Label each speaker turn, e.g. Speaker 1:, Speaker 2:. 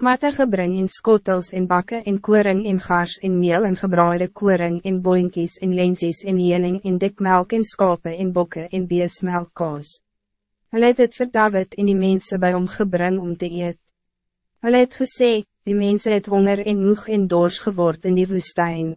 Speaker 1: Matte gebring in skottels en bakken en koring en gars en meel en gebraaide koring en boinkies en lensies en jening en dikmelk en skape en bokke en beesmelk kaas. Hulle het het vir David en die mense by hom gebring om te eet. Hulle het gesê, die mense het honger en moeg en dors geword in die woestijn.